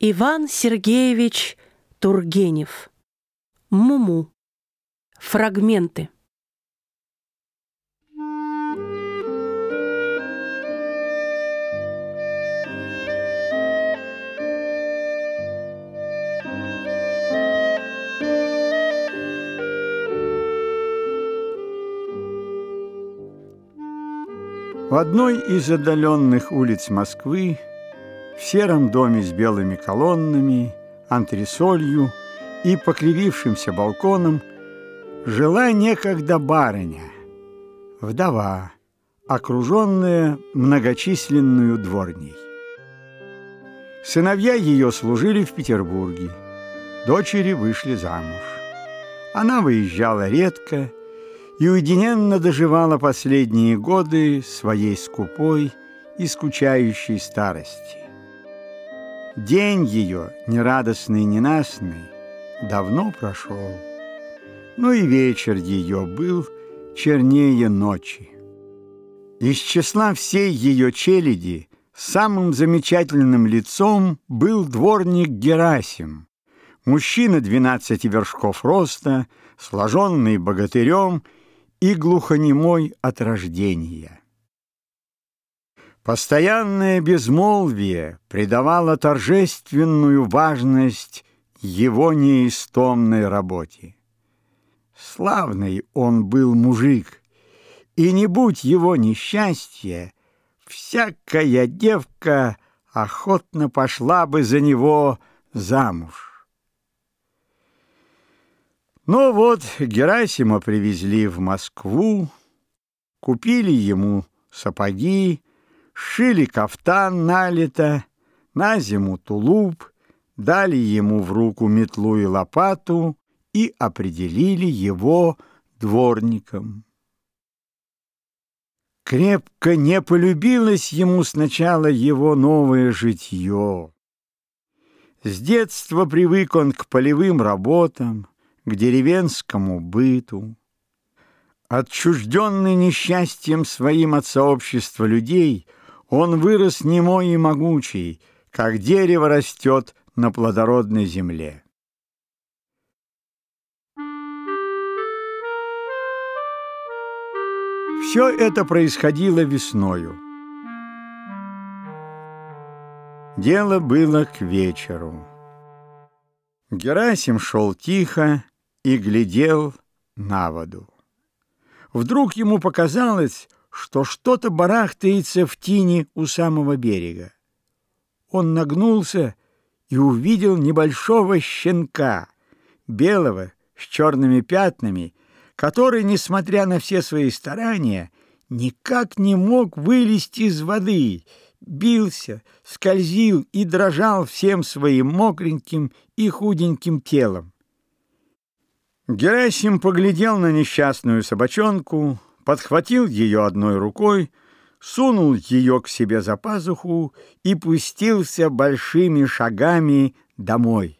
Иван Сергеевич Тургенев. Муму. Фрагменты. В одной из отдаленных улиц Москвы, в сером доме с белыми колоннами, антресолью и покривившимся балконом, жила некогда барыня, вдова, окруженная многочисленную дворней. Сыновья ее служили в Петербурге, дочери вышли замуж. Она выезжала редко и уединенно доживала последние годы своей скупой и скучающей старости. День ее, нерадостный и ненастный, давно прошел, но и вечер ее был чернее ночи. Из числа всей ее челяди самым замечательным лицом был дворник Герасим, мужчина двенадцати вершков роста, сложенный богатырем – и глухонемой от рождения. Постоянное безмолвие придавало торжественную важность его неистомной работе. Славный он был мужик, и не будь его несчастья, всякая девка охотно пошла бы за него замуж. Но вот Герасима привезли в Москву, купили ему сапоги, сшили кафтан налито, на зиму тулуп, дали ему в руку метлу и лопату и определили его дворником. Крепко не полюбилось ему сначала его новое житье. С детства привык он к полевым работам, к деревенскому быту. Отчужденный несчастьем своим от сообщества людей, он вырос немой и могучий, как дерево растет на плодородной земле. Все это происходило весною. Дело было к вечеру. Герасим шел тихо, и глядел на воду. Вдруг ему показалось, что что-то барахтается в тине у самого берега. Он нагнулся и увидел небольшого щенка, белого, с черными пятнами, который, несмотря на все свои старания, никак не мог вылезти из воды, бился, скользил и дрожал всем своим мокреньким и худеньким телом. Герасим поглядел на несчастную собачонку, подхватил ее одной рукой, сунул ее к себе за пазуху и пустился большими шагами домой.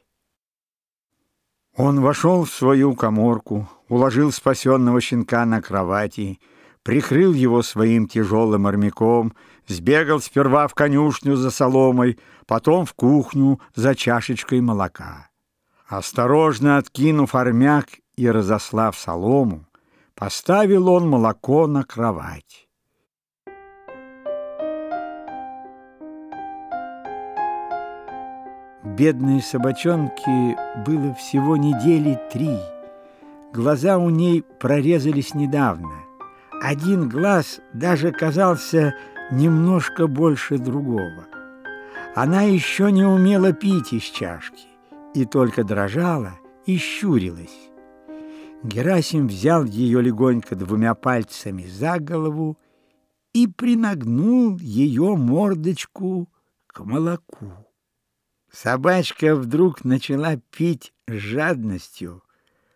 Он вошел в свою коморку, уложил спасенного щенка на кровати, прикрыл его своим тяжелым армяком, сбегал сперва в конюшню за соломой, потом в кухню за чашечкой молока. Осторожно откинув армяк и разослав солому, поставил он молоко на кровать. Бедной собачонке было всего недели три. Глаза у ней прорезались недавно. Один глаз даже казался немножко больше другого. Она еще не умела пить из чашки и только дрожала и щурилась. Герасим взял ее легонько двумя пальцами за голову и принагнул ее мордочку к молоку. Собачка вдруг начала пить жадностью,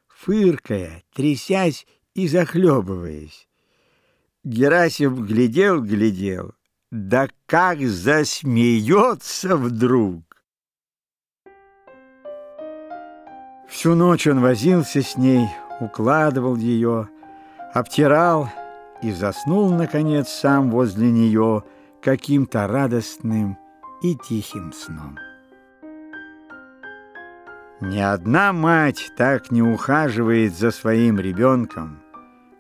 фыркая, трясясь и захлебываясь. Герасим глядел-глядел, да как засмеется вдруг! Всю ночь он возился с ней, укладывал ее, обтирал и заснул, наконец, сам возле нее каким-то радостным и тихим сном. Ни одна мать так не ухаживает за своим ребенком,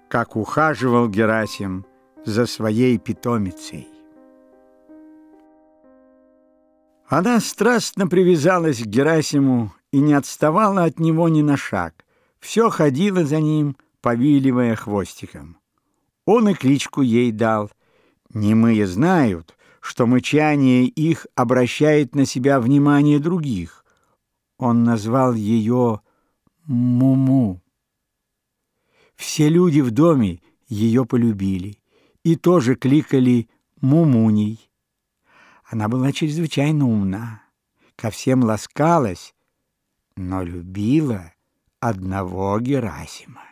как ухаживал Герасим за своей питомицей. Она страстно привязалась к Герасиму и не отставала от него ни на шаг. Все ходила за ним, повиливая хвостиком. Он и кличку ей дал. Немые знают, что мычание их обращает на себя внимание других. Он назвал ее Муму. Все люди в доме ее полюбили и тоже кликали Мумуней. Она была чрезвычайно умна, ко всем ласкалась, но любила одного Герасима.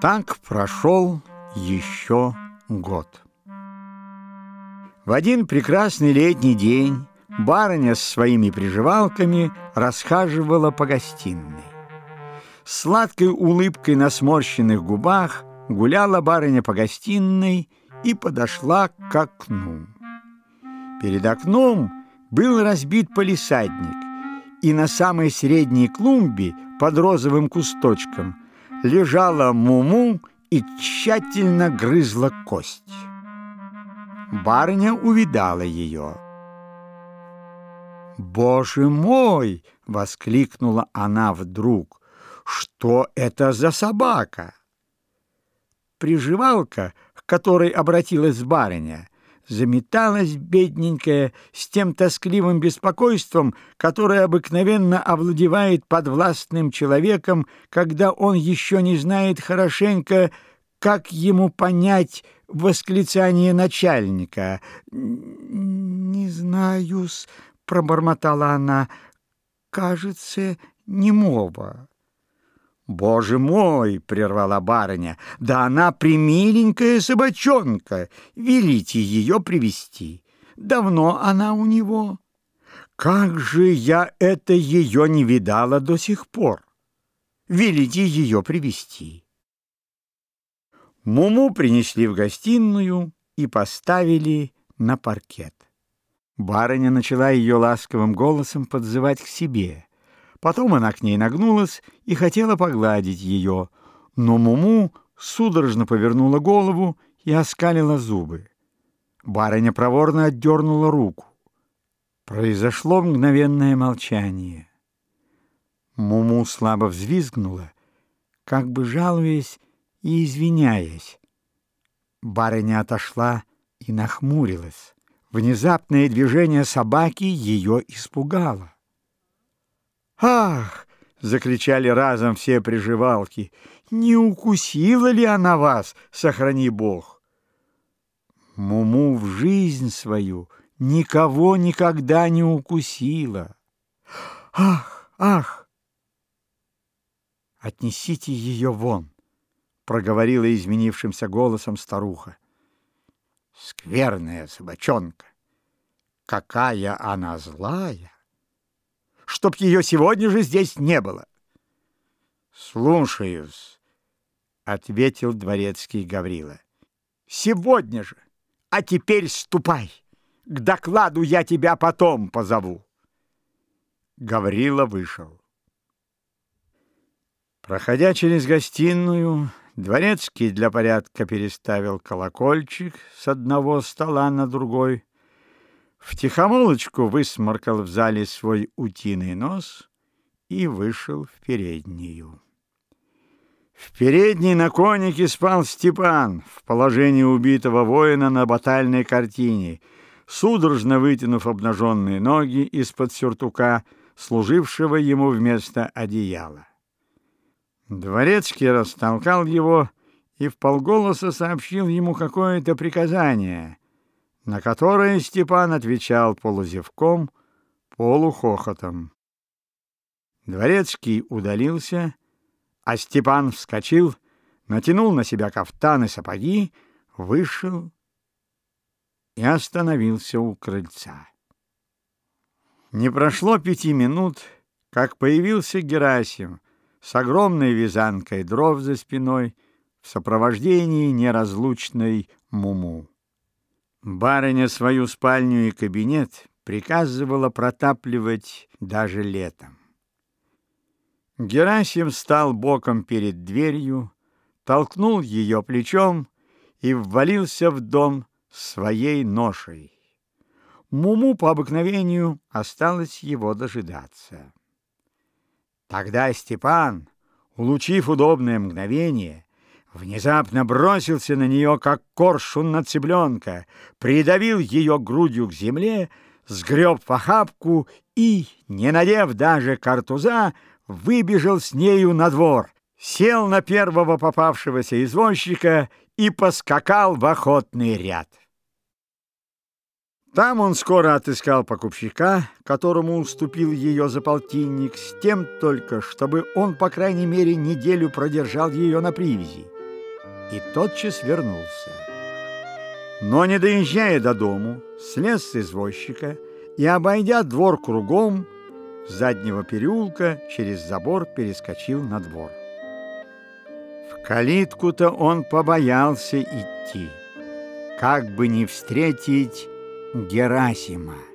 Так прошел еще год. В один прекрасный летний день барыня с своими приживалками расхаживала по гостиной. С сладкой улыбкой на сморщенных губах гуляла барыня по гостиной и подошла к окну. Перед окном был разбит полисадник, и на самой средней клумбе под розовым кусточком лежала Муму и тщательно грызла кость. Барыня увидала ее. «Боже мой!» — воскликнула она вдруг. «Что это за собака?» Приживалка, к которой обратилась барыня, заметалась бедненькая с тем тоскливым беспокойством, которое обыкновенно овладевает подвластным человеком, когда он еще не знает хорошенько, как ему понять восклицание начальника. «Не знаю-с», — пробормотала она, — «кажется, немого». «Боже мой!» — прервала барыня. «Да она примиленькая собачонка! Велите ее привести. Давно она у него. Как же я это ее не видала до сих пор! Велите ее привести. Муму принесли в гостиную и поставили на паркет. Барыня начала ее ласковым голосом подзывать к себе — Потом она к ней нагнулась и хотела погладить ее, но Муму судорожно повернула голову и оскалила зубы. Барыня проворно отдернула руку. Произошло мгновенное молчание. Муму слабо взвизгнула, как бы жалуясь и извиняясь. Барыня отошла и нахмурилась. Внезапное движение собаки ее испугало. «Ах!» — закричали разом все приживалки. «Не укусила ли она вас, сохрани Бог?» Муму в жизнь свою никого никогда не укусила. «Ах! Ах!» «Отнесите ее вон!» — проговорила изменившимся голосом старуха. «Скверная собачонка! Какая она злая!» Чтоб ее сегодня же здесь не было. Слушаюсь, ответил дворецкий Гаврила. Сегодня же. А теперь ступай. К докладу я тебя потом позову. Гаврила вышел. Проходя через гостиную, дворецкий для порядка переставил колокольчик с одного стола на другой, Втихомолочку высморкал в зале свой утиный нос и вышел в переднюю. В передней на конике спал Степан в положении убитого воина на батальной картине, судорожно вытянув обнаженные ноги из-под сюртука, служившего ему вместо одеяла. Дворецкий растолкал его и вполголоса сообщил ему какое-то приказание — на которое Степан отвечал полузевком, полухохотом. Дворецкий удалился, а Степан вскочил, натянул на себя кафтан и сапоги, вышел и остановился у крыльца. Не прошло пяти минут, как появился Герасим с огромной вязанкой дров за спиной в сопровождении неразлучной Муму. Барыня свою спальню и кабинет приказывала протапливать даже летом. Герасим стал боком перед дверью, толкнул ее плечом и ввалился в дом своей ношей. Муму по обыкновению осталось его дожидаться. Тогда Степан, улучив удобное мгновение, внезапно бросился на нее, как коршун на цыпленка, придавил ее грудью к земле, сгреб в охапку и, не надев даже картуза, выбежал с нею на двор, сел на первого попавшегося извозчика и поскакал в охотный ряд. Там он скоро отыскал покупщика, которому уступил ее за полтинник, с тем только, чтобы он, по крайней мере, неделю продержал ее на привязи. И тотчас вернулся. Но, не доезжая до дому, слез с извозчика и, обойдя двор кругом, с заднего переулка через забор перескочил на двор. В калитку-то он побоялся идти, как бы не встретить Герасима.